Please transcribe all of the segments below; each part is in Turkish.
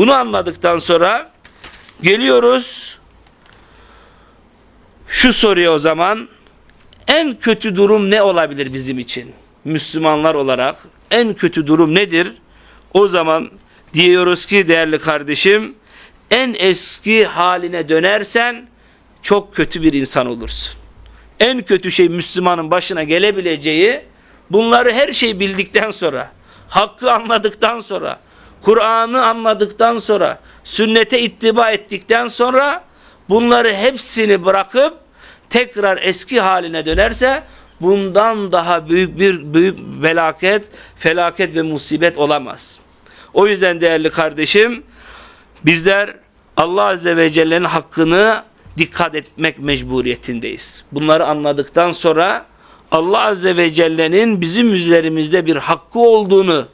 Bunu anladıktan sonra geliyoruz şu soruya o zaman en kötü durum ne olabilir bizim için? Müslümanlar olarak en kötü durum nedir? O zaman diyoruz ki değerli kardeşim en eski haline dönersen çok kötü bir insan olursun. En kötü şey Müslümanın başına gelebileceği bunları her şey bildikten sonra, hakkı anladıktan sonra, Kur'an'ı anladıktan sonra, sünnete ittiba ettikten sonra bunları hepsini bırakıp tekrar eski haline dönerse bundan daha büyük bir büyük felaket, felaket ve musibet olamaz. O yüzden değerli kardeşim bizler Allah Azze ve Celle'nin hakkını dikkat etmek mecburiyetindeyiz. Bunları anladıktan sonra Allah Azze ve Celle'nin bizim üzerimizde bir hakkı olduğunu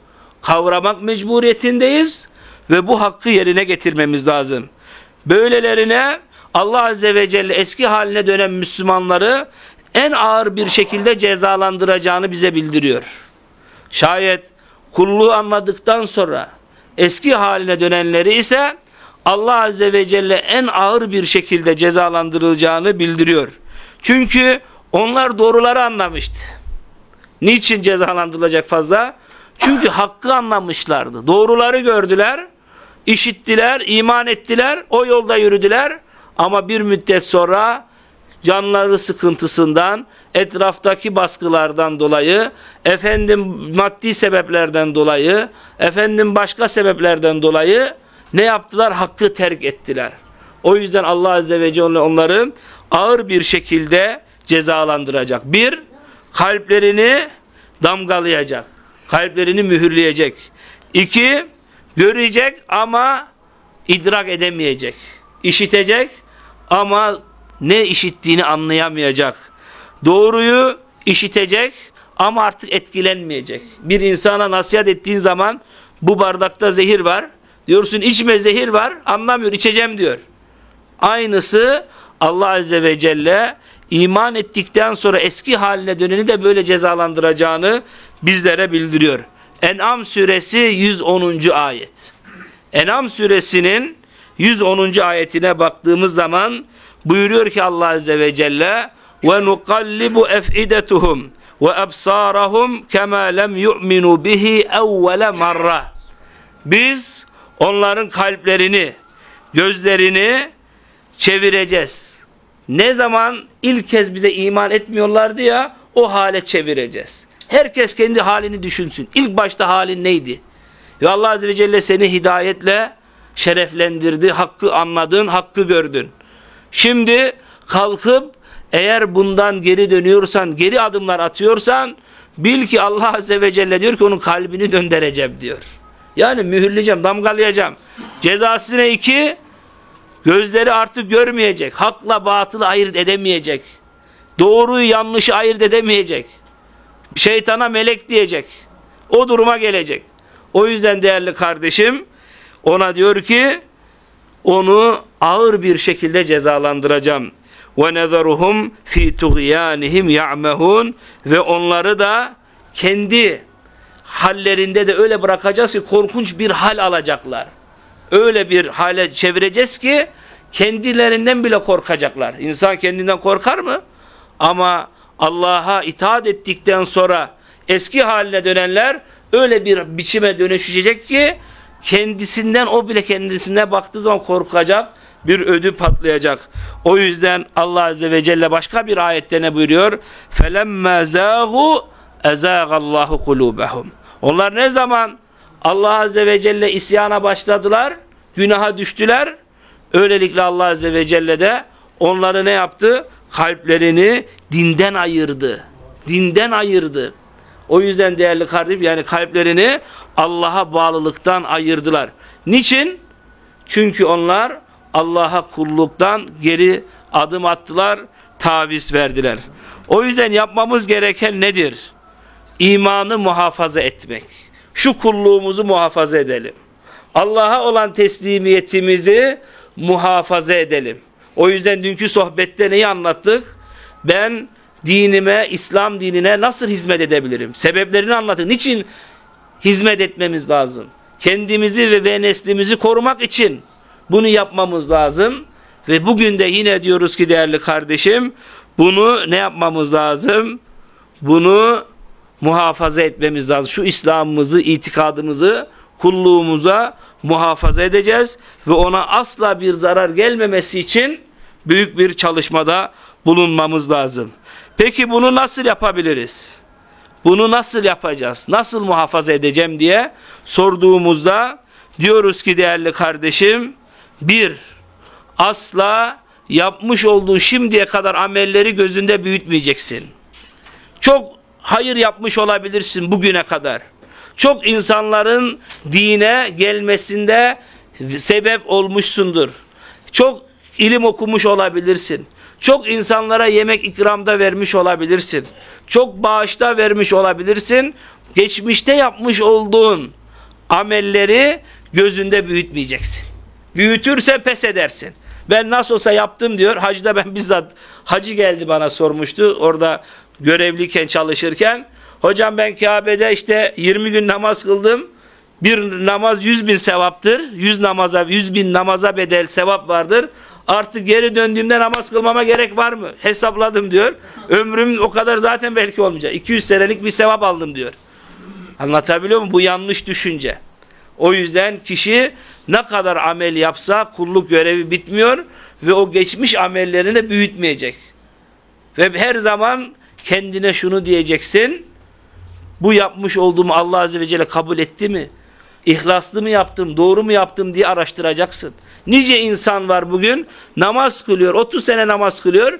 kavramak mecburiyetindeyiz ve bu hakkı yerine getirmemiz lazım. Böylelerine Allah Azze ve Celle eski haline dönen Müslümanları en ağır bir şekilde cezalandıracağını bize bildiriyor. Şayet kulluğu anladıktan sonra eski haline dönenleri ise Allah Azze ve Celle en ağır bir şekilde cezalandırılacağını bildiriyor. Çünkü onlar doğruları anlamıştı. Niçin cezalandırılacak fazla? Çünkü hakkı anlamışlardı. Doğruları gördüler, işittiler, iman ettiler, o yolda yürüdüler. Ama bir müddet sonra canları sıkıntısından, etraftaki baskılardan dolayı, efendim maddi sebeplerden dolayı, efendim başka sebeplerden dolayı ne yaptılar? Hakkı terk ettiler. O yüzden Allah Azze ve Celle onları ağır bir şekilde cezalandıracak. Bir, kalplerini damgalayacak. Kalplerini mühürleyecek. İki, görecek ama idrak edemeyecek. İşitecek ama ne işittiğini anlayamayacak. Doğruyu işitecek ama artık etkilenmeyecek. Bir insana nasihat ettiğin zaman bu bardakta zehir var. Diyorsun içme zehir var. Anlamıyor içeceğim diyor. Aynısı Allah Azze ve Celle iman ettikten sonra eski haline döneni de böyle cezalandıracağını bizlere bildiriyor. En'am suresi 110. ayet. En'am suresinin 110. ayetine baktığımız zaman buyuruyor ki Allah Azze ve Celle ve nukallibu ef'idetuhum ve absarahum kema lem yu'minu bihi evvele marra. Biz onların kalplerini, gözlerini çevireceğiz. Ne zaman ilk kez bize iman etmiyorlardı ya o hale çevireceğiz. Herkes kendi halini düşünsün. İlk başta halin neydi? Ve Allah Azze ve Celle seni hidayetle şereflendirdi. Hakkı anladın, hakkı gördün. Şimdi kalkıp eğer bundan geri dönüyorsan, geri adımlar atıyorsan bil ki Allah Azze ve Celle diyor ki onun kalbini döndüreceğim diyor. Yani mühürleyeceğim, damgalayacağım. Cezası ne iki? Gözleri artık görmeyecek. Hakla batılı ayırt edemeyecek. Doğruyu yanlışı ayırt edemeyecek. Şeytana melek diyecek. O duruma gelecek. O yüzden değerli kardeşim ona diyor ki onu ağır bir şekilde cezalandıracağım. Ve nezaruhum fi tuğyanihim ya'mehun ve onları da kendi hallerinde de öyle bırakacağız ki korkunç bir hal alacaklar Öyle bir hale çevireceğiz ki kendilerinden bile korkacaklar. İnsan kendinden korkar mı? Ama Allah'a itaat ettikten sonra eski haline dönenler öyle bir biçime dönüşecek ki kendisinden o bile kendisine baktığı zaman korkacak bir ödü patlayacak. O yüzden Allah Azze ve Celle başka bir ayette ne buyuruyor? فَلَمَّا زَاغُوا اَزَاغَ اللّٰهُ قُلُوبَهُمْ Onlar ne zaman Allah Azze ve Celle isyana başladılar, günaha düştüler, öylelikle Allah Azze ve Celle de onları ne yaptı? Kalplerini dinden ayırdı. Dinden ayırdı. O yüzden değerli kardeşim yani kalplerini Allah'a bağlılıktan ayırdılar. Niçin? Çünkü onlar Allah'a kulluktan geri adım attılar, taviz verdiler. O yüzden yapmamız gereken nedir? İmanı muhafaza etmek. Şu kulluğumuzu muhafaza edelim. Allah'a olan teslimiyetimizi muhafaza edelim. O yüzden dünkü sohbette neyi anlattık? Ben dinime, İslam dinine nasıl hizmet edebilirim? Sebeplerini anlatın. Niçin hizmet etmemiz lazım? kendimizi ve, ve neslimizi korumak için bunu yapmamız lazım. Ve bugün de yine diyoruz ki değerli kardeşim bunu ne yapmamız lazım? Bunu muhafaza etmemiz lazım. Şu İslam'ımızı, itikadımızı, kulluğumuza muhafaza edeceğiz ve ona asla bir zarar gelmemesi için büyük bir çalışmada bulunmamız lazım. Peki bunu nasıl yapabiliriz? Bunu nasıl yapacağız? Nasıl muhafaza edeceğim diye sorduğumuzda diyoruz ki değerli kardeşim bir asla yapmış olduğun şimdiye kadar amelleri gözünde büyütmeyeceksin. Çok hayır yapmış olabilirsin bugüne kadar. Çok insanların dine gelmesinde sebep olmuşsundur. Çok ilim okumuş olabilirsin. Çok insanlara yemek ikramda vermiş olabilirsin. Çok bağışta vermiş olabilirsin. Geçmişte yapmış olduğun amelleri gözünde büyütmeyeceksin. Büyütürse pes edersin. Ben nasıl olsa yaptım diyor. Hacda ben bizzat hacı geldi bana sormuştu. Orada görevliyken çalışırken. Hocam ben Kabe'de işte 20 gün namaz kıldım. Bir namaz 100 bin sevaptır. 100 namaza 100 bin namaza bedel sevap vardır. Artık geri döndüğümde namaz kılmama gerek var mı? Hesapladım diyor. Ömrüm o kadar zaten belki olmayacak. 200 senelik bir sevap aldım diyor. Anlatabiliyor muyum? Bu yanlış düşünce. O yüzden kişi ne kadar amel yapsa kulluk görevi bitmiyor ve o geçmiş amellerini de büyütmeyecek. Ve her zaman kendine şunu diyeceksin. Bu yapmış olduğumu Allah Azze ve Celle kabul etti mi? İhlaslı mı yaptım, doğru mu yaptım diye araştıracaksın. Nice insan var bugün namaz kılıyor, 30 sene namaz kılıyor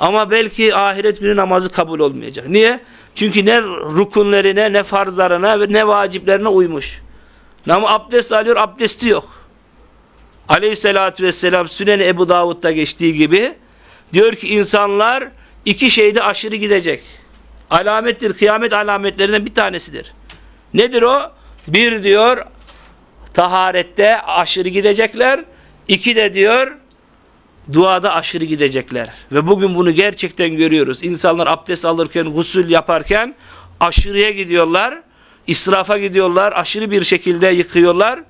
ama belki ahiret günü namazı kabul olmayacak. Niye? Çünkü ne rukunlerine, ne farzlarına, ne vaciplerine uymuş. Ama abdest alıyor, abdesti yok. Aleyhissalatü vesselam Sünen Ebu Davud'da geçtiği gibi diyor ki insanlar iki şeyde aşırı gidecek. Alamettir, kıyamet alametlerinden bir tanesidir. Nedir o? Bir diyor taharette aşırı gidecekler. İki de diyor duada aşırı gidecekler. Ve bugün bunu gerçekten görüyoruz. İnsanlar abdest alırken, gusül yaparken aşırıya gidiyorlar. israfa gidiyorlar. Aşırı bir şekilde yıkıyorlar.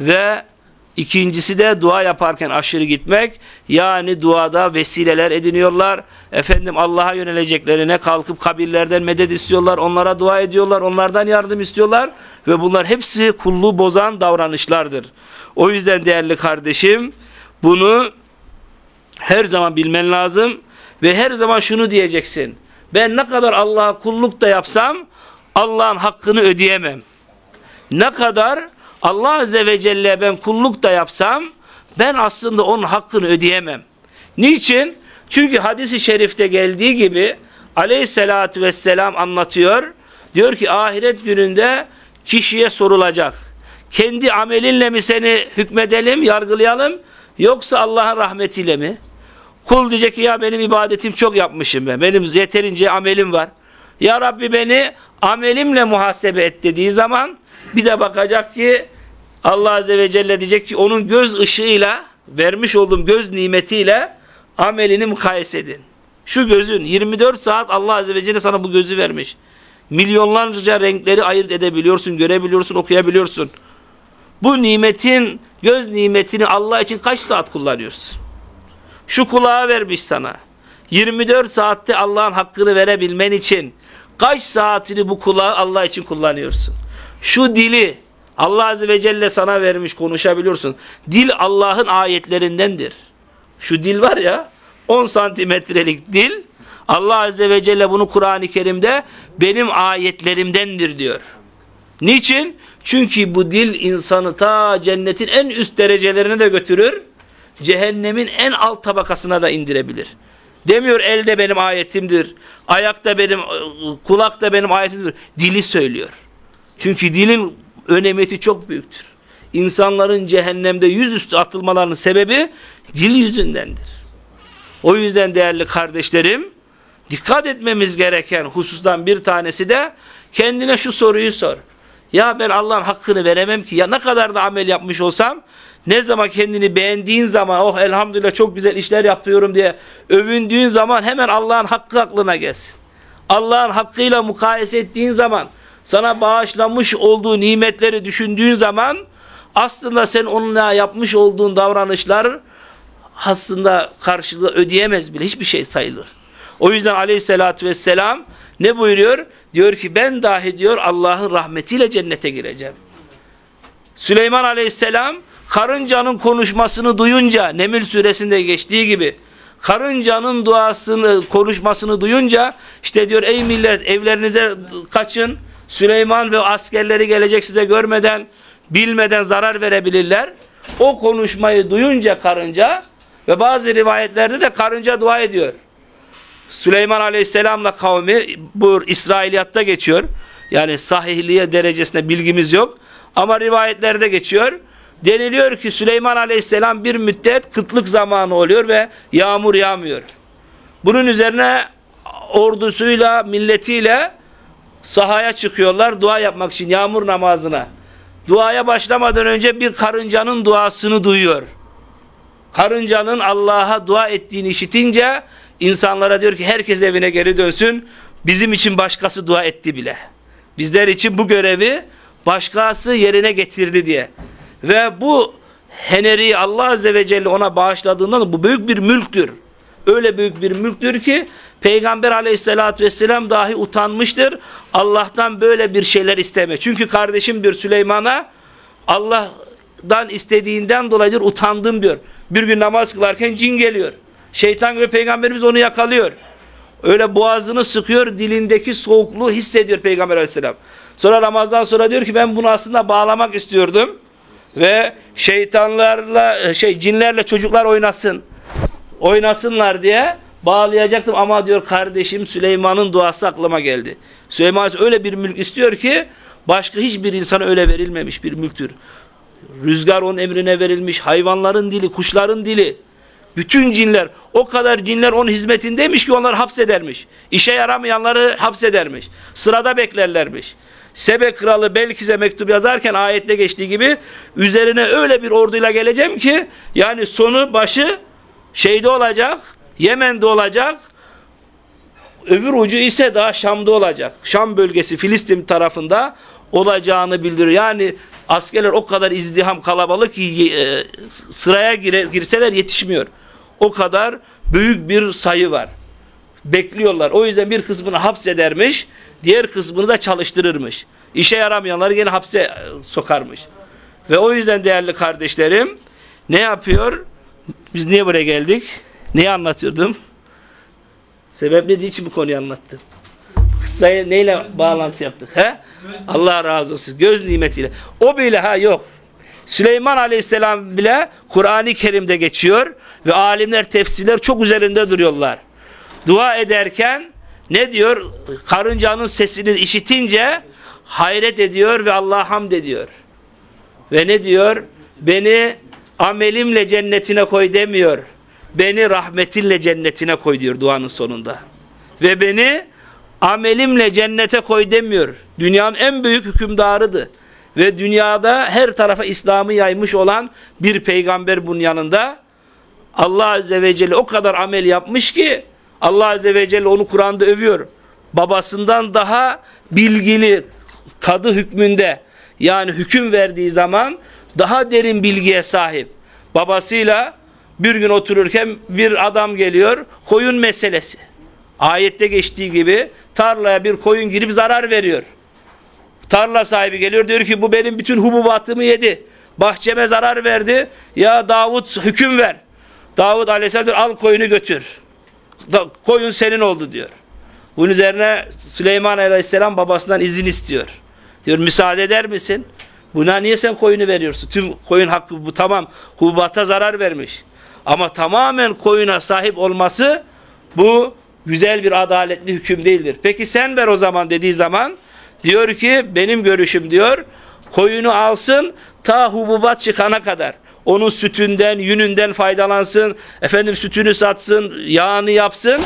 Ve ikincisi de dua yaparken aşırı gitmek. Yani duada vesileler ediniyorlar. Efendim Allah'a yöneleceklerine kalkıp kabirlerden medet istiyorlar. Onlara dua ediyorlar. Onlardan yardım istiyorlar. Ve bunlar hepsi kulluğu bozan davranışlardır. O yüzden değerli kardeşim bunu her zaman bilmen lazım ve her zaman şunu diyeceksin. Ben ne kadar Allah'a kulluk da yapsam Allah'ın hakkını ödeyemem. Ne kadar Allah Azze ve Celle ben kulluk da yapsam ben aslında onun hakkını ödeyemem. Niçin? Çünkü hadisi şerifte geldiği gibi aleyhissalatü vesselam anlatıyor. Diyor ki ahiret gününde kişiye sorulacak. Kendi amelinle mi seni hükmedelim, yargılayalım yoksa Allah'ın rahmetiyle mi? Kul diyecek ki ya benim ibadetim çok yapmışım ben. Benim yeterince amelim var. Ya Rabbi beni amelimle muhasebe et dediği zaman bir de bakacak ki Allah Azze ve Celle diyecek ki onun göz ışığıyla vermiş olduğum göz nimetiyle amelini mukayese edin. Şu gözün 24 saat Allah Azze ve Celle sana bu gözü vermiş. Milyonlarca renkleri ayırt edebiliyorsun, görebiliyorsun, okuyabiliyorsun. Bu nimetin, göz nimetini Allah için kaç saat kullanıyorsun? Şu kulağı vermiş sana. 24 saatte Allah'ın hakkını verebilmen için kaç saatini bu kulağı Allah için kullanıyorsun? Şu dili Allah Azze ve Celle sana vermiş konuşabiliyorsun. Dil Allah'ın ayetlerindendir. Şu dil var ya 10 santimetrelik dil Allah Azze ve Celle bunu Kur'an-ı Kerim'de benim ayetlerimdendir diyor. Niçin? Çünkü bu dil insanı ta cennetin en üst derecelerine de götürür. Cehennemin en alt tabakasına da indirebilir. Demiyor elde benim ayetimdir. Ayakta benim, kulakta benim ayetimdir. Dili söylüyor. Çünkü dilin önemeti çok büyüktür. İnsanların cehennemde yüzüstü atılmalarının sebebi dil yüzündendir. O yüzden değerli kardeşlerim dikkat etmemiz gereken husustan bir tanesi de kendine şu soruyu sor. Ya ben Allah'ın hakkını veremem ki ya ne kadar da amel yapmış olsam ne zaman kendini beğendiğin zaman oh elhamdülillah çok güzel işler yapıyorum diye övündüğün zaman hemen Allah'ın hakkı aklına gelsin. Allah'ın hakkıyla mukayese ettiğin zaman sana bağışlamış olduğu nimetleri düşündüğün zaman aslında sen onunla yapmış olduğun davranışlar aslında karşılığı ödeyemez bile hiçbir şey sayılır. O yüzden aleyhissalatü vesselam ne buyuruyor? Diyor ki ben dahi diyor Allah'ın rahmetiyle cennete gireceğim. Süleyman aleyhisselam karıncanın konuşmasını duyunca Neml suresinde geçtiği gibi karıncanın duasını konuşmasını duyunca işte diyor ey millet evlerinize kaçın Süleyman ve askerleri gelecek size görmeden bilmeden zarar verebilirler. O konuşmayı duyunca karınca ve bazı rivayetlerde de karınca dua ediyor. Süleyman Aleyhisselam'la kavmi bu İsrailiyatta geçiyor. Yani sahihliğe derecesinde bilgimiz yok. Ama rivayetlerde geçiyor. Deniliyor ki Süleyman Aleyhisselam bir müddet kıtlık zamanı oluyor ve yağmur yağmıyor. Bunun üzerine ordusuyla, milletiyle sahaya çıkıyorlar dua yapmak için yağmur namazına. Duaya başlamadan önce bir karıncanın duasını duyuyor. Karıncanın Allah'a dua ettiğini işitince insanlara diyor ki herkes evine geri dönsün. Bizim için başkası dua etti bile. Bizler için bu görevi başkası yerine getirdi diye. Ve bu heneri Allah Azze ve Celle ona bağışladığından bu büyük bir mülktür. Öyle büyük bir mülktür ki Peygamber aleyhissalatü vesselam dahi utanmıştır. Allah'tan böyle bir şeyler isteme. Çünkü kardeşim diyor Süleyman'a Allah'dan istediğinden dolayıdır utandım diyor. Bir gün namaz kılarken cin geliyor. Şeytan ve peygamberimiz onu yakalıyor. Öyle boğazını sıkıyor, dilindeki soğukluğu hissediyor Peygamber aleyhisselam. Sonra namazdan sonra diyor ki ben bunu aslında bağlamak istiyordum. Ve şeytanlarla, şey cinlerle çocuklar oynasın. Oynasınlar diye bağlayacaktım ama diyor kardeşim Süleyman'ın duası aklıma geldi. Süleyman öyle bir mülk istiyor ki başka hiçbir insana öyle verilmemiş bir mülktür. Rüzgar onun emrine verilmiş, hayvanların dili, kuşların dili. Bütün cinler, o kadar cinler onun hizmetindeymiş ki onları hapsedermiş. İşe yaramayanları hapsedermiş. Sırada beklerlermiş. Sebe kralı Belkis'e mektup yazarken ayette geçtiği gibi üzerine öyle bir orduyla geleceğim ki yani sonu başı şeyde olacak, Yemen'de olacak, öbür ucu ise daha Şam'da olacak. Şam bölgesi Filistin tarafında olacağını bildiriyor. Yani askerler o kadar izdiham kalabalık ki e, sıraya gire, girseler yetişmiyor. O kadar büyük bir sayı var. Bekliyorlar. O yüzden bir kısmını hapsedermiş, diğer kısmını da çalıştırırmış. İşe yaramayanları yine hapse e, sokarmış. Ve o yüzden değerli kardeşlerim ne yapıyor? Biz niye buraya geldik? Neyi anlatıyordum? Sebepli için bu konuyu anlattım. Kıssaya neyle bağlantı yaptık? He? Allah razı olsun. Göz nimetiyle. O bile ha yok. Süleyman Aleyhisselam bile Kur'an-ı Kerim'de geçiyor ve alimler tefsirler çok üzerinde duruyorlar. Dua ederken ne diyor? Karıncanın sesini işitince hayret ediyor ve Allah'a hamd ediyor. Ve ne diyor? Beni amelimle cennetine koy demiyor. Beni rahmetinle cennetine koy diyor duanın sonunda. Ve beni amelimle cennete koy demiyor. Dünyanın en büyük hükümdarıdır. Ve dünyada her tarafa İslam'ı yaymış olan bir peygamber bunun yanında. Allah Azze ve Celle o kadar amel yapmış ki Allah Azze ve Celle onu Kur'an'da övüyor. Babasından daha bilgili kadı hükmünde yani hüküm verdiği zaman daha derin bilgiye sahip. Babasıyla bir gün otururken bir adam geliyor koyun meselesi. Ayette geçtiği gibi tarlaya bir koyun girip zarar veriyor. Tarla sahibi geliyor diyor ki bu benim bütün hububatımı yedi. Bahçeme zarar verdi. Ya Davut hüküm ver. Davut aleyhisselam diyor al koyunu götür. Koyun senin oldu diyor. Bunun üzerine Süleyman aleyhisselam babasından izin istiyor. Diyor müsaade eder misin? Buna niye sen koyunu veriyorsun? Tüm koyun hakkı bu tamam hububata zarar vermiş. Ama tamamen koyuna sahip olması bu güzel bir adaletli hüküm değildir. Peki sen ver o zaman dediği zaman diyor ki benim görüşüm diyor koyunu alsın ta hububat çıkana kadar. Onun sütünden, yününden faydalansın. Efendim sütünü satsın, yağını yapsın.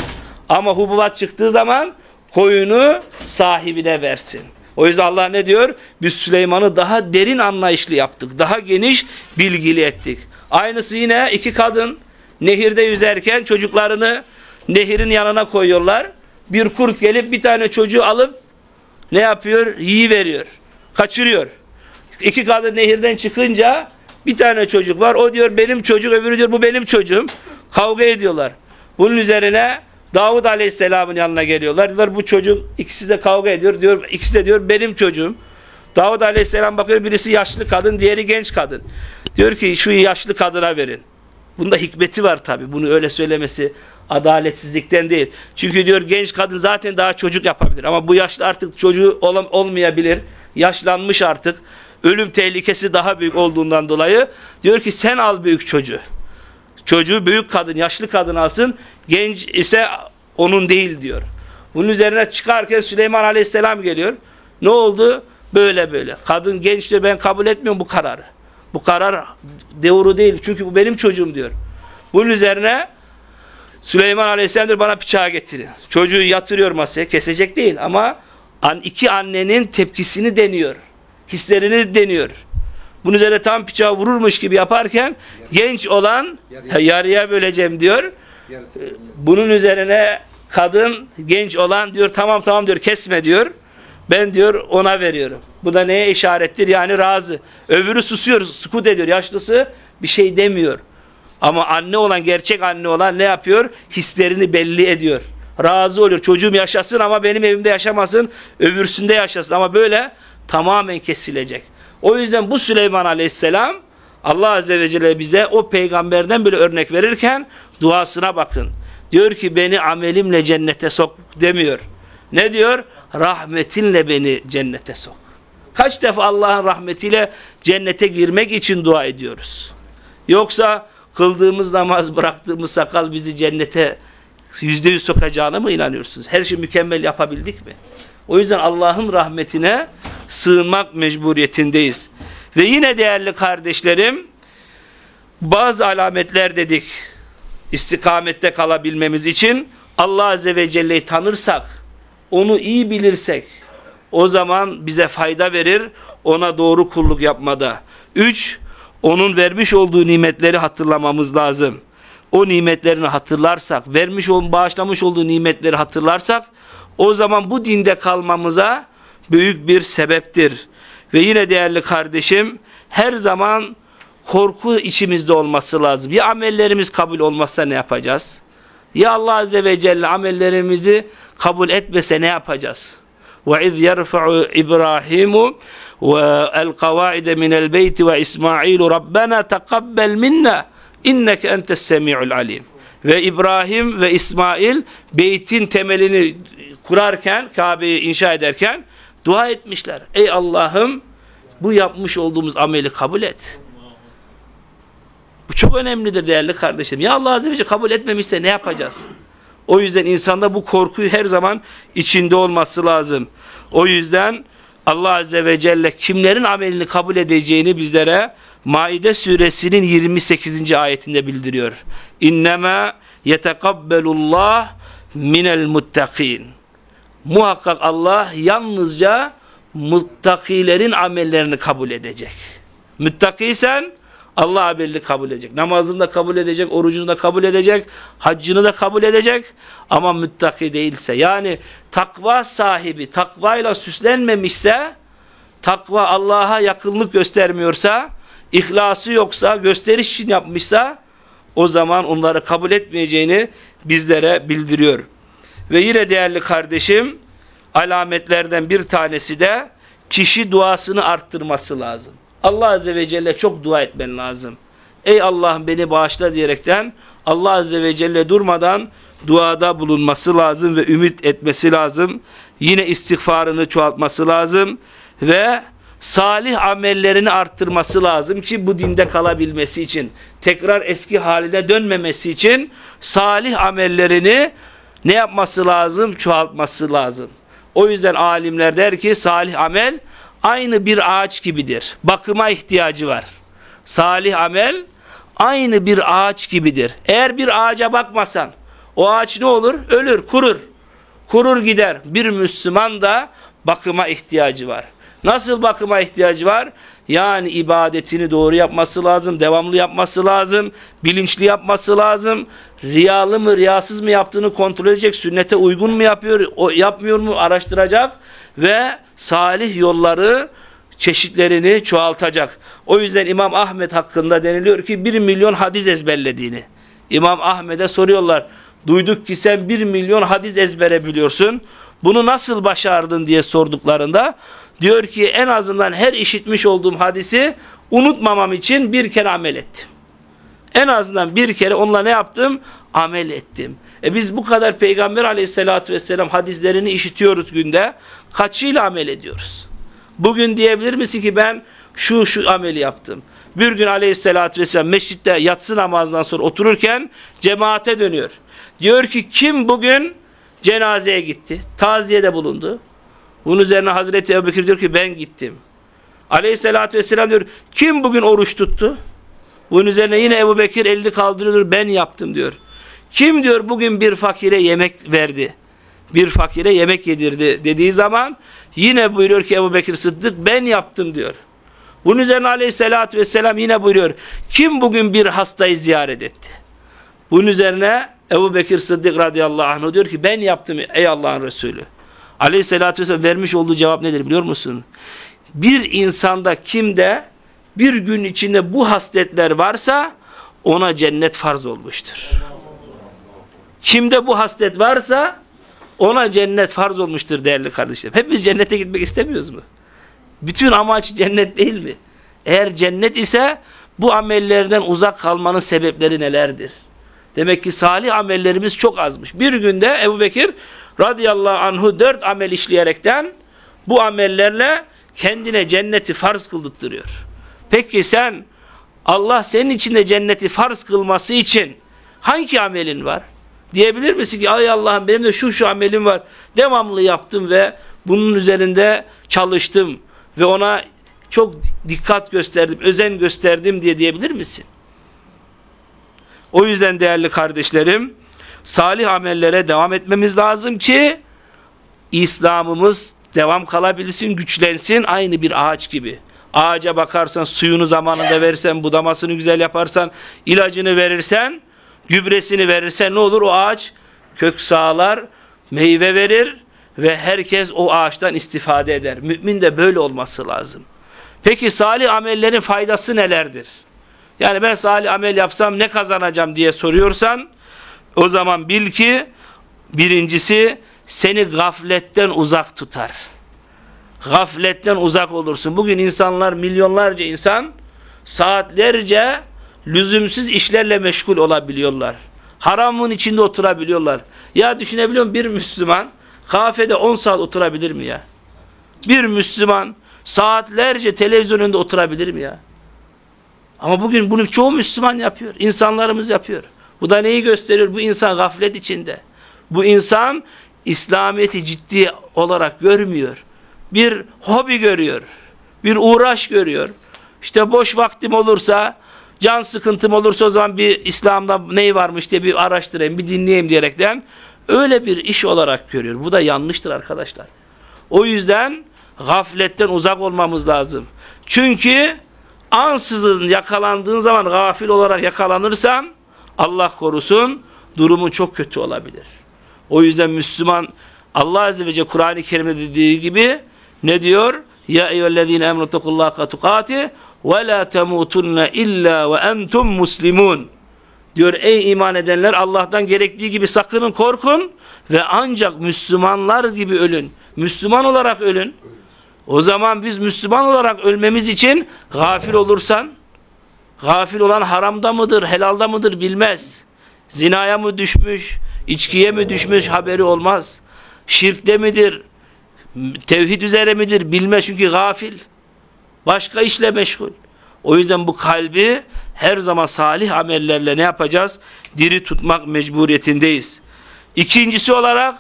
Ama hububat çıktığı zaman koyunu sahibine versin. O yüzden Allah ne diyor? Biz Süleyman'ı daha derin anlayışlı yaptık. Daha geniş bilgili ettik. Aynısı yine iki kadın nehirde yüzerken çocuklarını nehirin yanına koyuyorlar. Bir kurt gelip bir tane çocuğu alıp ne yapıyor? Yiyi veriyor. Kaçırıyor. İki kadın nehirden çıkınca bir tane çocuk var. O diyor benim çocuk, öbürü diyor bu benim çocuğum. Kavga ediyorlar. Bunun üzerine Davud Aleyhisselam'ın yanına geliyorlar. Diyorlar bu çocuk ikisi de kavga ediyor. Diyor ikisi de diyor benim çocuğum. Davud Aleyhisselam bakıyor birisi yaşlı kadın, diğeri genç kadın. Diyor ki şu yaşlı kadına verin. Bunda hikmeti var tabi. Bunu öyle söylemesi adaletsizlikten değil. Çünkü diyor genç kadın zaten daha çocuk yapabilir. Ama bu yaşlı artık çocuğu ol olmayabilir. Yaşlanmış artık. Ölüm tehlikesi daha büyük olduğundan dolayı diyor ki sen al büyük çocuğu. Çocuğu büyük kadın, yaşlı kadın alsın. Genç ise onun değil diyor. Bunun üzerine çıkarken Süleyman Aleyhisselam geliyor. Ne oldu? Böyle böyle. Kadın genç diyor ben kabul etmiyorum bu kararı. Bu karar doğru değil. Çünkü bu benim çocuğum diyor. Bunun üzerine Süleyman Aleyhisselam diyor bana bıçağı getirin. Çocuğu yatırıyor masaya. Kesecek değil ama iki annenin tepkisini deniyor. Hislerini deniyor. Bunun üzerine tam bıçağı vururmuş gibi yaparken genç olan yarıya, yarıya böleceğim diyor. Bunun üzerine kadın genç olan diyor tamam tamam diyor kesme diyor. Ben diyor ona veriyorum. Bu da neye işarettir? Yani razı. Öbürü susuyor, sukut ediyor. Yaşlısı bir şey demiyor. Ama anne olan, gerçek anne olan ne yapıyor? Hislerini belli ediyor. Razı oluyor. Çocuğum yaşasın ama benim evimde yaşamasın. Öbürsünde yaşasın. Ama böyle tamamen kesilecek. O yüzden bu Süleyman Aleyhisselam Allah Azze ve Celle bize o peygamberden bile örnek verirken duasına bakın. Diyor ki beni amelimle cennete sok demiyor. Ne diyor? Rahmetinle beni cennete sok. Kaç defa Allah'ın rahmetiyle cennete girmek için dua ediyoruz. Yoksa kıldığımız namaz, bıraktığımız sakal bizi cennete yüzde yüz sokacağına mı inanıyorsunuz? Her şeyi mükemmel yapabildik mi? O yüzden Allah'ın rahmetine sığınmak mecburiyetindeyiz. Ve yine değerli kardeşlerim, bazı alametler dedik istikamette kalabilmemiz için Allah Azze ve Celle'yi tanırsak, onu iyi bilirsek, o zaman bize fayda verir, ona doğru kulluk yapmada. Üç, onun vermiş olduğu nimetleri hatırlamamız lazım. O nimetlerini hatırlarsak, vermiş bağışlamış olduğu nimetleri hatırlarsak, o zaman bu dinde kalmamıza büyük bir sebeptir. Ve yine değerli kardeşim, her zaman korku içimizde olması lazım. Ya amellerimiz kabul olmazsa ne yapacağız? Ya Allah Azze ve Celle amellerimizi kabul etmese ne yapacağız? وَاِذْ يَرْفَعُ إِبْرَاهِيمُ وَالْقَوَاعِدَ مِنَ الْبَيْتِ وَإِسْمَاعِيلُ رَبَّنَا تَقَبَّلْ مِنَّا اِنَّكَ اَنْتَ السَّمِيعُ الْعَلِيمُ Ve İbrahim ve İsmail beytin temelini kurarken, Kabe'yi inşa ederken dua etmişler. Ey Allah'ım bu yapmış olduğumuz ameli kabul et. Bu çok önemlidir değerli kardeşim. Ya Allah Azze ve Celle kabul etmemişse ne yapacağız? O yüzden insanda bu korkuyu her zaman içinde olması lazım. O yüzden Allah Azze ve Celle kimlerin amelini kabul edeceğini bizlere Maide suresinin 28. ayetinde bildiriyor. İnnemâ yetekabbelullah minel muttakin. Muhakkak Allah yalnızca muttakilerin amellerini kabul edecek. Müttakiysen Allah amelini kabul edecek. Namazını da kabul edecek, orucunu da kabul edecek, haccını da kabul edecek. Ama müttaki değilse yani takva sahibi, takvayla süslenmemişse, takva Allah'a yakınlık göstermiyorsa, ihlası yoksa, gösteriş için yapmışsa, o zaman onları kabul etmeyeceğini bizlere bildiriyor. Ve yine değerli kardeşim, alametlerden bir tanesi de kişi duasını arttırması lazım. Allah Azze ve Celle çok dua etmen lazım. Ey Allah'ım beni bağışla diyerekten Allah Azze ve Celle durmadan duada bulunması lazım ve ümit etmesi lazım. Yine istiğfarını çoğaltması lazım ve salih amellerini arttırması lazım ki bu dinde kalabilmesi için tekrar eski haline dönmemesi için salih amellerini ne yapması lazım? Çoğaltması lazım. O yüzden alimler der ki salih amel aynı bir ağaç gibidir. Bakıma ihtiyacı var. Salih amel aynı bir ağaç gibidir. Eğer bir ağaca bakmasan o ağaç ne olur? Ölür, kurur. Kurur gider. Bir Müslüman da bakıma ihtiyacı var. Nasıl bakıma ihtiyacı var? Yani ibadetini doğru yapması lazım, devamlı yapması lazım, bilinçli yapması lazım. Riyalı mı, riyasız mı yaptığını kontrol edecek, sünnete uygun mu yapıyor, o yapmıyor mu araştıracak ve salih yolları çeşitlerini çoğaltacak. O yüzden İmam Ahmet hakkında deniliyor ki bir milyon hadis ezberlediğini. İmam Ahmet'e soruyorlar. Duyduk ki sen bir milyon hadis ezbere biliyorsun. Bunu nasıl başardın diye sorduklarında diyor ki en azından her işitmiş olduğum hadisi unutmamam için bir kere amel ettim. En azından bir kere onunla ne yaptım? Amel ettim. E biz bu kadar Peygamber aleyhissalatü vesselam hadislerini işitiyoruz günde. Kaçıyla amel ediyoruz? Bugün diyebilir misin ki ben şu şu ameli yaptım. Bir gün aleyhissalatü vesselam mescitte yatsı namazdan sonra otururken cemaate dönüyor. Diyor ki kim bugün cenazeye gitti? Taziyede bulundu. Bunun üzerine Hazreti Ebubekir diyor ki ben gittim. Aleyhissalatü vesselam diyor kim bugün oruç tuttu? Bunun üzerine yine Ebu Bekir elini kaldırıyor ben yaptım diyor. Kim diyor bugün bir fakire yemek verdi? Bir fakire yemek yedirdi dediği zaman yine buyuruyor ki Ebu Bekir Sıddık ben yaptım diyor. Bunun üzerine aleyhissalatü vesselam yine buyuruyor. Kim bugün bir hastayı ziyaret etti? Bunun üzerine Ebu Bekir Sıddık radıyallahu anh diyor ki ben yaptım ey Allah'ın Resulü. Aleyhissalatü vesselam vermiş olduğu cevap nedir biliyor musun? Bir insanda kimde bir gün içinde bu hasletler varsa ona cennet farz olmuştur. Kimde bu haslet varsa ona cennet farz olmuştur değerli kardeşlerim. Hepimiz cennete gitmek istemiyoruz mu? Bütün amaç cennet değil mi? Eğer cennet ise bu amellerden uzak kalmanın sebepleri nelerdir? Demek ki salih amellerimiz çok azmış. Bir günde Ebu Bekir radıyallahu anhu dört amel işleyerekten bu amellerle kendine cenneti farz kıldırtıyor. Peki sen Allah senin içinde cenneti farz kılması için hangi amelin var? Diyebilir misin ki ay Allah'ım benim de şu şu amelim var. Devamlı yaptım ve bunun üzerinde çalıştım ve ona çok dikkat gösterdim, özen gösterdim diye diyebilir misin? O yüzden değerli kardeşlerim, salih amellere devam etmemiz lazım ki İslam'ımız devam kalabilsin, güçlensin aynı bir ağaç gibi. Ağaca bakarsan, suyunu zamanında verirsen, budamasını güzel yaparsan, ilacını verirsen, gübresini verirsen ne olur? O ağaç kök sağlar, meyve verir ve herkes o ağaçtan istifade eder. Mümin de böyle olması lazım. Peki salih amellerin faydası nelerdir? Yani ben salih amel yapsam ne kazanacağım diye soruyorsan o zaman bil ki birincisi seni gafletten uzak tutar. Gafletten uzak olursun. Bugün insanlar milyonlarca insan saatlerce lüzumsuz işlerle meşgul olabiliyorlar. Haramın içinde oturabiliyorlar. Ya düşünebiliyor musun bir Müslüman kafede 10 saat oturabilir mi ya? Bir Müslüman saatlerce televizyon önünde oturabilir mi ya? Ama bugün bunu çoğu Müslüman yapıyor. İnsanlarımız yapıyor. Bu da neyi gösteriyor? Bu insan gaflet içinde. Bu insan İslamiyet'i ciddi olarak görmüyor. Bir hobi görüyor. Bir uğraş görüyor. İşte boş vaktim olursa, can sıkıntım olursa o zaman bir İslam'da ney varmış diye bir araştırayım, bir dinleyeyim diyerekten öyle bir iş olarak görüyor. Bu da yanlıştır arkadaşlar. O yüzden gafletten uzak olmamız lazım. Çünkü ansızın yakalandığın zaman gafil olarak yakalanırsan Allah korusun durumun çok kötü olabilir. O yüzden Müslüman Allah Azze ve Celle Kur'an-ı Kerim'de dediği gibi ne diyor? Ya eyyühellezine emnu tekullaha tukati ve la temutunne illa ve entum muslimun. Diyor ey iman edenler Allah'tan gerektiği gibi sakının korkun ve ancak Müslümanlar gibi ölün. Müslüman olarak ölün. O zaman biz Müslüman olarak ölmemiz için gafil olursan, gafil olan haramda mıdır, helalda mıdır bilmez. Zinaya mı düşmüş, içkiye mi düşmüş haberi olmaz. Şirkte midir, tevhid üzere midir bilmez çünkü gafil. Başka işle meşgul. O yüzden bu kalbi her zaman salih amellerle ne yapacağız? Diri tutmak mecburiyetindeyiz. İkincisi olarak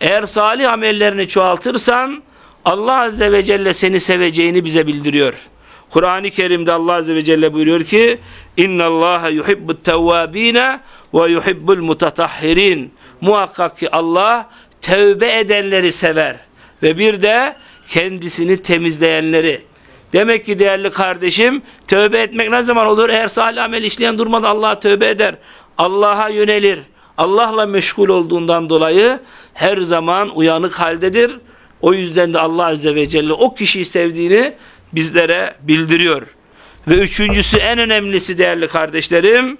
eğer salih amellerini çoğaltırsan Allah Azze ve Celle seni seveceğini bize bildiriyor. Kur'an-ı Kerim'de Allah Azze ve Celle buyuruyor ki اِنَّ اللّٰهَ يُحِبُّ التَّوَّاب۪ينَ وَيُحِبُّ الْمُتَطَحِّرِينَ Muhakkak ki Allah tevbe edenleri sever. Ve bir de kendisini temizleyenleri. Demek ki değerli kardeşim tövbe etmek ne zaman olur? Eğer salih amel işleyen durmadan Allah'a tövbe eder. Allah'a yönelir. Allah'la meşgul olduğundan dolayı her zaman uyanık haldedir. O yüzden de Allah Azze ve Celle o kişiyi sevdiğini bizlere bildiriyor. Ve üçüncüsü en önemlisi değerli kardeşlerim,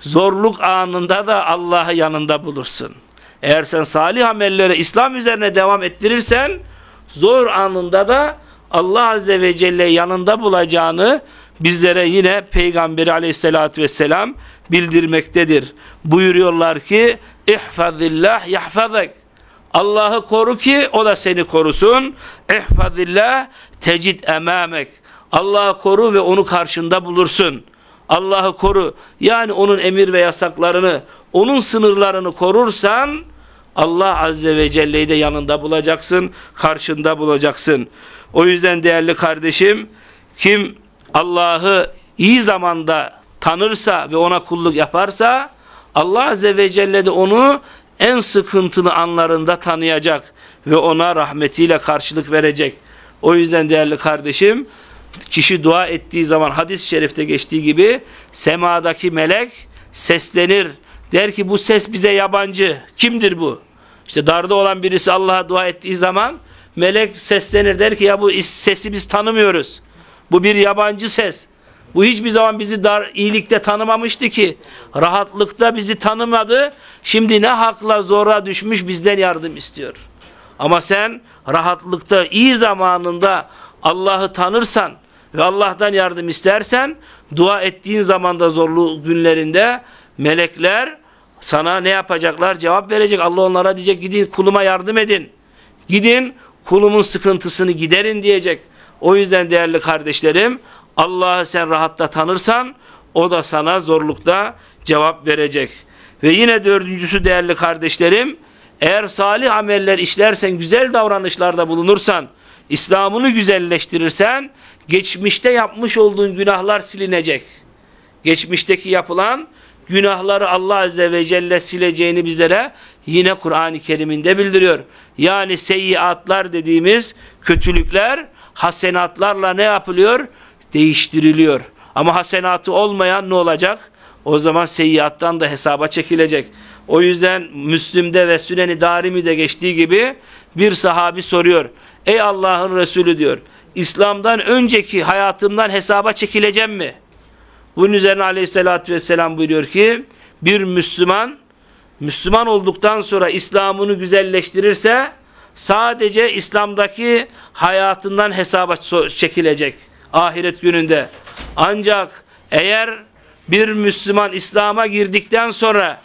zorluk anında da Allah'ı yanında bulursun. Eğer sen salih amellere İslam üzerine devam ettirirsen, zor anında da Allah Azze ve Celle yanında bulacağını bizlere yine Peygamberi Aleyhisselatü Vesselam bildirmektedir. Buyuruyorlar ki, İhfazillah yahfazek. Allah'ı koru ki o da seni korusun. İhfazillah tecid emamek. Allah'ı koru ve onu karşında bulursun. Allah'ı koru. Yani onun emir ve yasaklarını, onun sınırlarını korursan Allah Azze ve Celle'yi de yanında bulacaksın, karşında bulacaksın. O yüzden değerli kardeşim, kim Allah'ı iyi zamanda tanırsa ve ona kulluk yaparsa Allah Azze ve Celle de onu en sıkıntılı anlarında tanıyacak ve ona rahmetiyle karşılık verecek. O yüzden değerli kardeşim kişi dua ettiği zaman hadis-i şerifte geçtiği gibi semadaki melek seslenir. Der ki bu ses bize yabancı. Kimdir bu? İşte darda olan birisi Allah'a dua ettiği zaman melek seslenir der ki ya bu sesi biz tanımıyoruz. Bu bir yabancı ses. Bu hiçbir zaman bizi dar iyilikte tanımamıştı ki. Rahatlıkta bizi tanımadı. Şimdi ne hakla zora düşmüş bizden yardım istiyor. Ama sen rahatlıkta iyi zamanında Allah'ı tanırsan ve Allah'tan yardım istersen dua ettiğin zamanda zorlu günlerinde melekler sana ne yapacaklar? Cevap verecek. Allah onlara diyecek gidin kuluma yardım edin. Gidin kulumun sıkıntısını giderin diyecek. O yüzden değerli kardeşlerim Allah'ı sen rahatta tanırsan o da sana zorlukta cevap verecek. Ve yine dördüncüsü değerli kardeşlerim eğer salih ameller işlersen güzel davranışlarda bulunursan İslam'ını güzelleştirirsen geçmişte yapmış olduğun günahlar silinecek. Geçmişteki yapılan günahları Allah Azze ve Celle sileceğini bizlere yine Kur'an-ı Kerim'inde bildiriyor. Yani seyyiatlar dediğimiz kötülükler hasenatlarla ne yapılıyor? Değiştiriliyor. Ama hasenatı olmayan ne olacak? O zaman seyyiattan da hesaba çekilecek. O yüzden Müslim'de ve Süneni Darimi'de geçtiği gibi bir sahabi soruyor. Ey Allah'ın Resulü diyor. İslam'dan önceki hayatımdan hesaba çekileceğim mi? Bunun üzerine aleyhissalatü vesselam buyuruyor ki bir Müslüman Müslüman olduktan sonra İslam'ını güzelleştirirse sadece İslam'daki hayatından hesaba çekilecek ahiret gününde. Ancak eğer bir Müslüman İslam'a girdikten sonra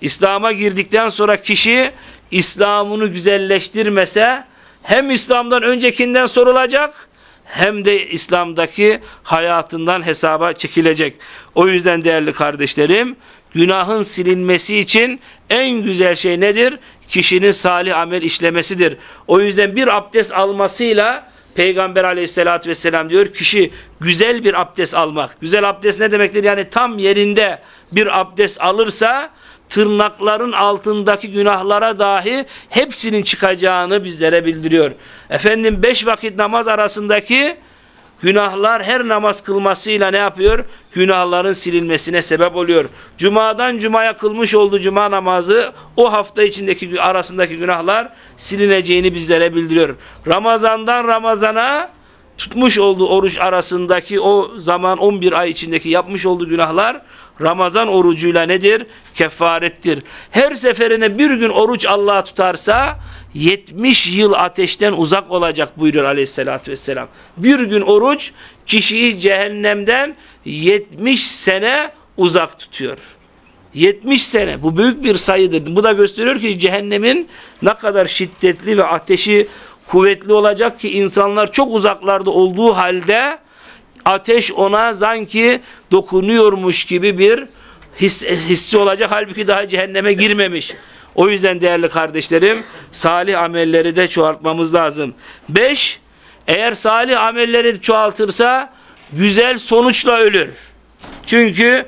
İslam'a girdikten sonra kişi İslam'ını güzelleştirmese hem İslam'dan öncekinden sorulacak hem de İslam'daki hayatından hesaba çekilecek. O yüzden değerli kardeşlerim günahın silinmesi için en güzel şey nedir? Kişinin salih amel işlemesidir. O yüzden bir abdest almasıyla Peygamber aleyhissalatü vesselam diyor kişi güzel bir abdest almak. Güzel abdest ne demektir? Yani tam yerinde bir abdest alırsa tırnakların altındaki günahlara dahi hepsinin çıkacağını bizlere bildiriyor. Efendim beş vakit namaz arasındaki günahlar her namaz kılmasıyla ne yapıyor? Günahların silinmesine sebep oluyor. Cuma'dan Cuma'ya kılmış olduğu Cuma namazı o hafta içindeki arasındaki günahlar silineceğini bizlere bildiriyor. Ramazandan Ramazana tutmuş olduğu oruç arasındaki o zaman 11 ay içindeki yapmış olduğu günahlar Ramazan orucuyla nedir? Kefarettir. Her seferine bir gün oruç Allah tutarsa 70 yıl ateşten uzak olacak buyuruyor aleyhissalatü vesselam. Bir gün oruç kişiyi cehennemden 70 sene uzak tutuyor. 70 sene bu büyük bir sayıdır. Bu da gösteriyor ki cehennemin ne kadar şiddetli ve ateşi kuvvetli olacak ki insanlar çok uzaklarda olduğu halde ateş ona sanki dokunuyormuş gibi bir his, hissi olacak. Halbuki daha cehenneme girmemiş. O yüzden değerli kardeşlerim salih amelleri de çoğaltmamız lazım. Beş, eğer salih amelleri çoğaltırsa güzel sonuçla ölür. Çünkü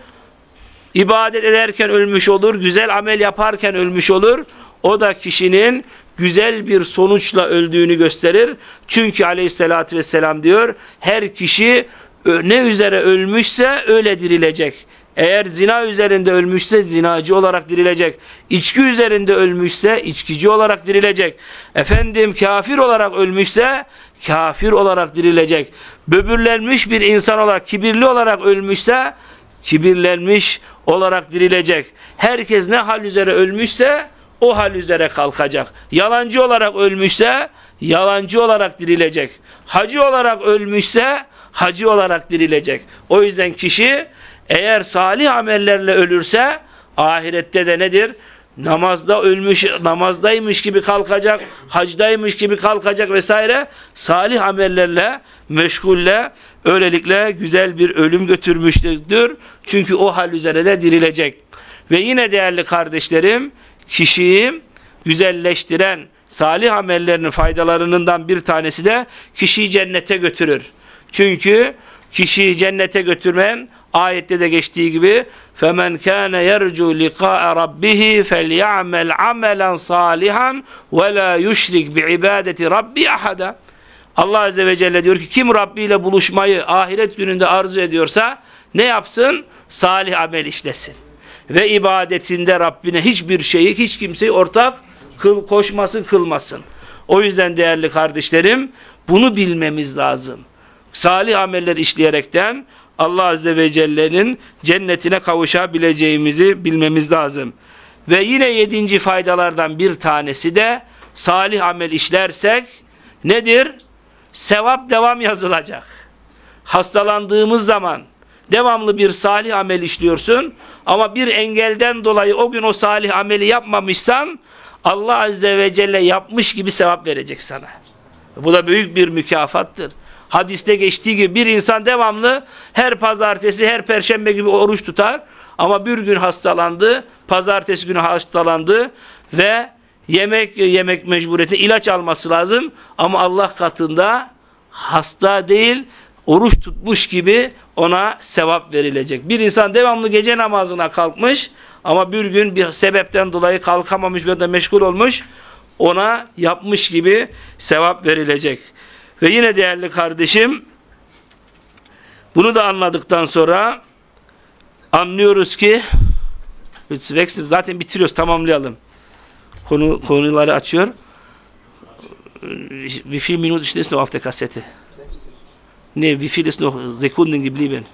ibadet ederken ölmüş olur, güzel amel yaparken ölmüş olur. O da kişinin güzel bir sonuçla öldüğünü gösterir. Çünkü aleyhissalatü vesselam diyor her kişi ne üzere ölmüşse öyle dirilecek. Eğer zina üzerinde ölmüşse zinacı olarak dirilecek. İçki üzerinde ölmüşse içkici olarak dirilecek. Efendim kafir olarak ölmüşse kafir olarak dirilecek. Böbürlenmiş bir insan olarak kibirli olarak ölmüşse kibirlenmiş olarak dirilecek. Herkes ne hal üzere ölmüşse o hal üzere kalkacak. Yalancı olarak ölmüşse yalancı olarak dirilecek. Hacı olarak ölmüşse hacı olarak dirilecek. O yüzden kişi eğer salih amellerle ölürse ahirette de nedir? Namazda ölmüş, namazdaymış gibi kalkacak, hacdaymış gibi kalkacak vesaire salih amellerle, meşgulle öylelikle güzel bir ölüm götürmüştür. Çünkü o hal üzere de dirilecek. Ve yine değerli kardeşlerim, kişiyi güzelleştiren salih amellerinin faydalarından bir tanesi de kişiyi cennete götürür. Çünkü kişiyi cennete götürmeyen ayette de geçtiği gibi فَمَنْ كَانَ يَرْجُوا لِقَاءَ رَبِّهِ فَلْيَعْمَلْ عَمَلًا صَالِحًا وَلَا يُشْرِكْ بِعِبَادَةِ رَبِّ أَحَدًا Allah Azze ve Celle diyor ki kim Rabbi ile buluşmayı ahiret gününde arzu ediyorsa ne yapsın? Salih amel işlesin. Ve ibadetinde Rabbine hiçbir şeyi, hiç kimseyi ortak kıl, koşmasın, kılmasın. O yüzden değerli kardeşlerim bunu bilmemiz lazım. Salih ameller işleyerekten Allah Azze ve Celle'nin cennetine kavuşabileceğimizi bilmemiz lazım. Ve yine yedinci faydalardan bir tanesi de salih amel işlersek nedir? Sevap devam yazılacak. Hastalandığımız zaman devamlı bir salih amel işliyorsun ama bir engelden dolayı o gün o salih ameli yapmamışsan Allah Azze ve Celle yapmış gibi sevap verecek sana. Bu da büyük bir mükafattır hadiste geçtiği gibi bir insan devamlı her pazartesi, her perşembe gibi oruç tutar. Ama bir gün hastalandı, pazartesi günü hastalandı ve yemek yemek mecburiyeti ilaç alması lazım. Ama Allah katında hasta değil, oruç tutmuş gibi ona sevap verilecek. Bir insan devamlı gece namazına kalkmış ama bir gün bir sebepten dolayı kalkamamış ve de meşgul olmuş ona yapmış gibi sevap verilecek. Ve yine değerli kardeşim bunu da anladıktan sonra anlıyoruz ki zaten bitiriyoruz tamamlayalım. Konu konuları açıyor. Wie viel Minuten ist noch auf der Kassette? Ne, wie viel ist noch Sekunden geblieben?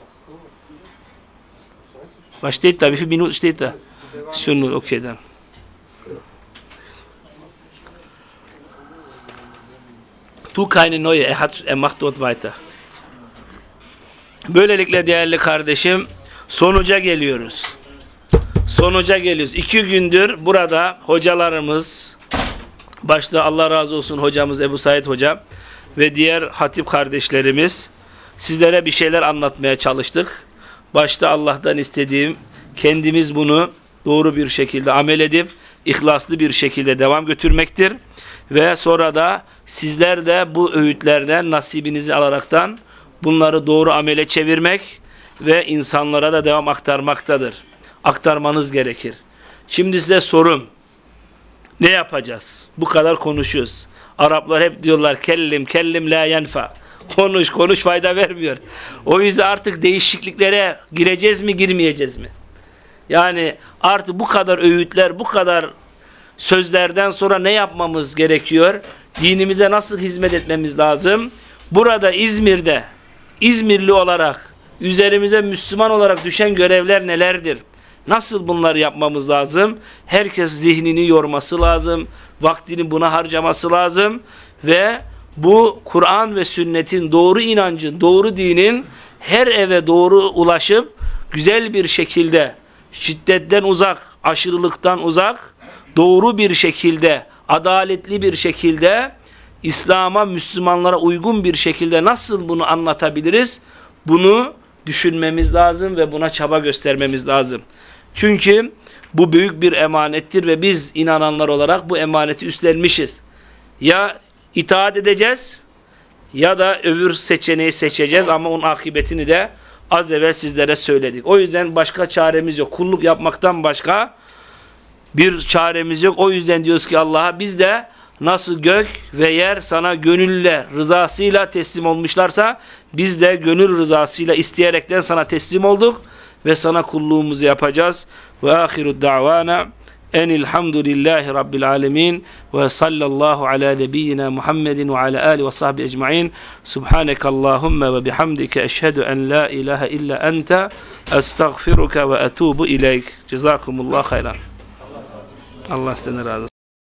Was steht da? Wie viel Minuten steht da? Schon nur, okay dann. Tu keine neue. Er, hat, er macht dort weiter. Böylelikle değerli kardeşim sonuca geliyoruz. Sonuca geliyoruz. İki gündür burada hocalarımız başta Allah razı olsun hocamız Ebu Said Hoca ve diğer hatip kardeşlerimiz sizlere bir şeyler anlatmaya çalıştık. Başta Allah'tan istediğim kendimiz bunu doğru bir şekilde amel edip ihlaslı bir şekilde devam götürmektir. Ve sonra da sizler de bu öğütlerden nasibinizi alaraktan bunları doğru amele çevirmek ve insanlara da devam aktarmaktadır. Aktarmanız gerekir. Şimdi size sorum. Ne yapacağız? Bu kadar konuşuyoruz. Araplar hep diyorlar kellim kellim la yenfa. Konuş konuş fayda vermiyor. O yüzden artık değişikliklere gireceğiz mi girmeyeceğiz mi? Yani artık bu kadar öğütler, bu kadar sözlerden sonra ne yapmamız gerekiyor? Dinimize nasıl hizmet etmemiz lazım? Burada İzmir'de İzmirli olarak üzerimize Müslüman olarak düşen görevler nelerdir? Nasıl bunları yapmamız lazım? Herkes zihnini yorması lazım. Vaktini buna harcaması lazım. Ve bu Kur'an ve sünnetin doğru inancın, doğru dinin her eve doğru ulaşıp güzel bir şekilde şiddetten uzak, aşırılıktan uzak doğru bir şekilde, adaletli bir şekilde İslam'a, Müslümanlara uygun bir şekilde nasıl bunu anlatabiliriz? Bunu düşünmemiz lazım ve buna çaba göstermemiz lazım. Çünkü bu büyük bir emanettir ve biz inananlar olarak bu emaneti üstlenmişiz. Ya itaat edeceğiz ya da öbür seçeneği seçeceğiz ama onun akıbetini de az evvel sizlere söyledik. O yüzden başka çaremiz yok. Kulluk yapmaktan başka bir çaremiz yok. O yüzden diyoruz ki Allah'a biz de nasıl gök ve yer sana gönülle, rızasıyla teslim olmuşlarsa biz de gönül rızasıyla isteyerekten sana teslim olduk ve sana kulluğumuzu yapacağız. Ve ahiru da'vana enilhamdülillahi rabbil alemin ve sallallahu ala nebiyyina Muhammedin ve ala ali ve sahbihi ecma'in. Subhanekallahumma ve bihamdike eşhedü en la ilahe illa ente estağfiruka ve etubu ileyk. Cezakumullah hayran. Allah sizden razı olsun.